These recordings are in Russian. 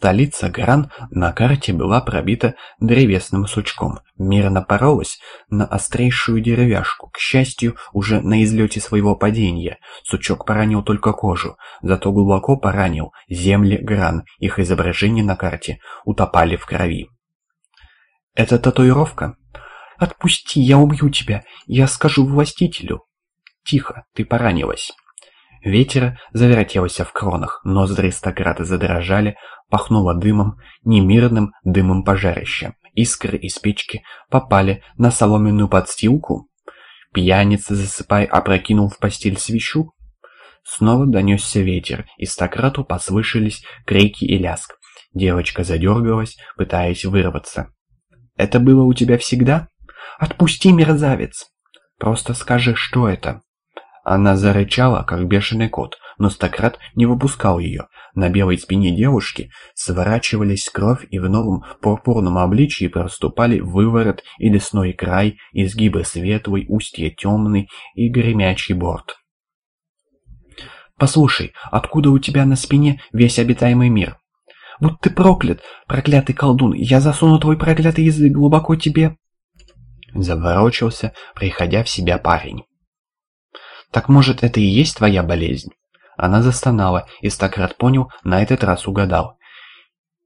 Столица Гран на карте была пробита древесным сучком. Мира напоролась на острейшую деревяшку. К счастью, уже на излете своего падения. Сучок поранил только кожу, зато глубоко поранил земли Гран. Их изображения на карте утопали в крови. «Это татуировка?» «Отпусти, я убью тебя. Я скажу властителю». «Тихо, ты поранилась». Ветер завертелся в кронах, ноздри стократа задрожали, пахнуло дымом, немирным дымом пожарища. Искры из печки попали на соломенную подстилку. Пьяница, засыпая, опрокинул в постель свечу. Снова донесся ветер, и стократу послышались крики и ляск. Девочка задергалась, пытаясь вырваться. «Это было у тебя всегда?» «Отпусти, мерзавец!» «Просто скажи, что это?» Она зарычала, как бешеный кот, но Стократ не выпускал ее. На белой спине девушки сворачивались кровь и в новом пурпурном обличии проступали выворот и лесной край, изгибы светлый, устье темный и гремячий борт. «Послушай, откуда у тебя на спине весь обитаемый мир?» «Вот ты проклят, проклятый колдун! Я засуну твой проклятый язык глубоко тебе...» Заворочился, приходя в себя парень. «Так может, это и есть твоя болезнь?» Она застонала, и Стократ понял, на этот раз угадал.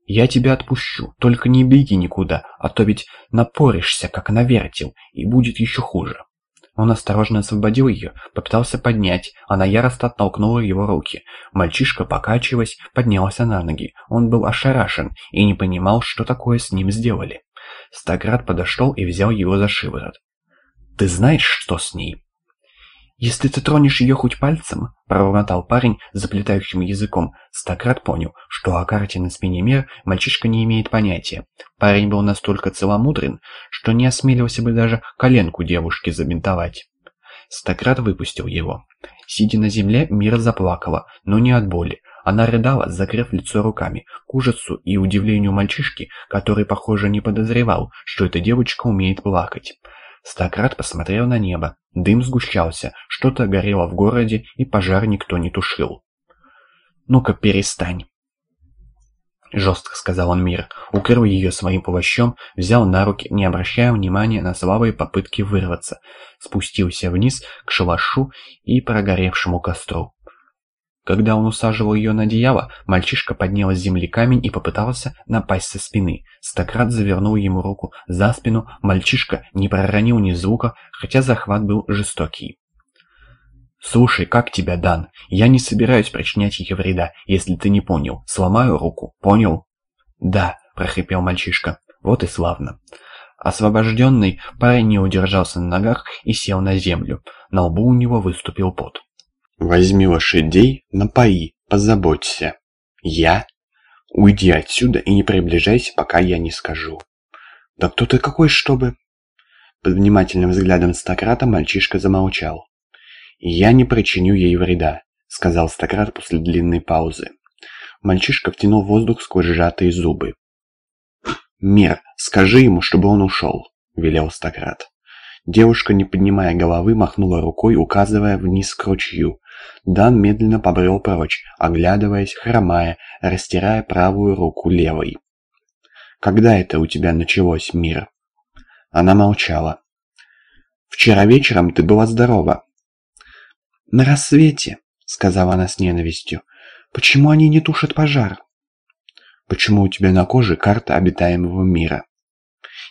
«Я тебя отпущу, только не беги никуда, а то ведь напоришься, как на вертел, и будет еще хуже». Он осторожно освободил ее, попытался поднять, она яростно оттолкнула его руки. Мальчишка, покачиваясь, поднялся на ноги. Он был ошарашен и не понимал, что такое с ним сделали. Стаград подошел и взял его за шиворот. «Ты знаешь, что с ней?» «Если ты тронешь ее хоть пальцем», — пробормотал парень заплетающим языком, Стократ понял, что о карте на спине мир мальчишка не имеет понятия. Парень был настолько целомудрен, что не осмелился бы даже коленку девушки забинтовать. Стократ выпустил его. Сидя на земле, Мира заплакала, но не от боли. Она рыдала, закрыв лицо руками, к ужасу и удивлению мальчишки, который, похоже, не подозревал, что эта девочка умеет плакать. Стократ посмотрел на небо. Дым сгущался, что-то горело в городе, и пожар никто не тушил. «Ну-ка, перестань!» Жестко сказал он Мир, укрыл ее своим плащом, взял на руки, не обращая внимания на слабые попытки вырваться, спустился вниз к шалашу и прогоревшему костру. Когда он усаживал ее на одеяло, мальчишка поднял с земли камень и попытался напасть со спины. Стократ завернул ему руку за спину, мальчишка не проронил ни звука, хотя захват был жестокий. «Слушай, как тебя, Дан? Я не собираюсь причинять ей вреда, если ты не понял. Сломаю руку, понял?» «Да», — прохрипел мальчишка. «Вот и славно». Освобожденный парень не удержался на ногах и сел на землю. На лбу у него выступил пот. Возьми лошадей, напои, позаботься. Я? Уйди отсюда и не приближайся, пока я не скажу. Да кто ты какой, чтобы... Под внимательным взглядом Стократа мальчишка замолчал. «Я не причиню ей вреда», — сказал Стократ после длинной паузы. Мальчишка втянул воздух сквозь сжатые зубы. «Мир, скажи ему, чтобы он ушел», — велел Стократ. Девушка, не поднимая головы, махнула рукой, указывая вниз к ручью. Дан медленно побрел прочь, оглядываясь, хромая, растирая правую руку левой. «Когда это у тебя началось, мир?» Она молчала. «Вчера вечером ты была здорова». «На рассвете», — сказала она с ненавистью. «Почему они не тушат пожар?» «Почему у тебя на коже карта обитаемого мира?»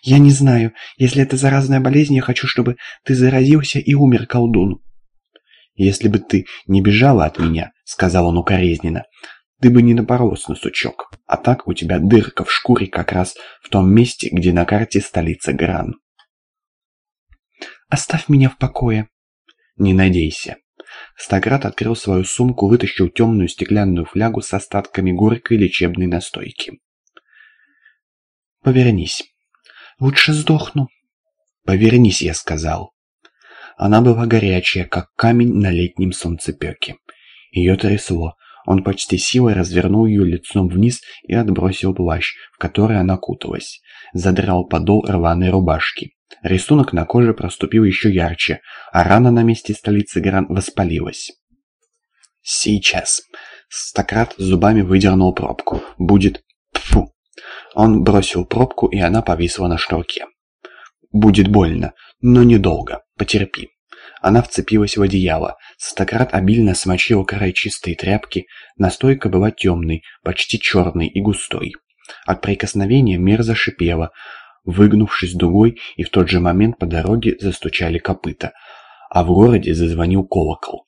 «Я не знаю. Если это заразная болезнь, я хочу, чтобы ты заразился и умер, колдун». «Если бы ты не бежала от меня», — сказал он укоризненно, — «ты бы не напоролась на сучок. А так у тебя дырка в шкуре как раз в том месте, где на карте столица Гран». «Оставь меня в покое». «Не надейся». Стаград открыл свою сумку, вытащил темную стеклянную флягу с остатками горькой лечебной настойки. «Повернись». «Лучше сдохну». «Повернись», — я сказал. Она была горячая, как камень на летнем солнцепеке. Ее трясло. Он почти силой развернул ее лицом вниз и отбросил плащ, в который она куталась. Задрал подол рваной рубашки. Рисунок на коже проступил еще ярче, а рана на месте столицы Гран воспалилась. «Сейчас!» Стократ зубами выдернул пробку. «Будет Он бросил пробку, и она повисла на шнурке. «Будет больно, но недолго. Потерпи». Она вцепилась в одеяло. Стократ обильно смочил край чистой тряпки. Настойка была темной, почти черной и густой. От прикосновения мир зашипела, выгнувшись дугой, и в тот же момент по дороге застучали копыта, а в городе зазвонил колокол.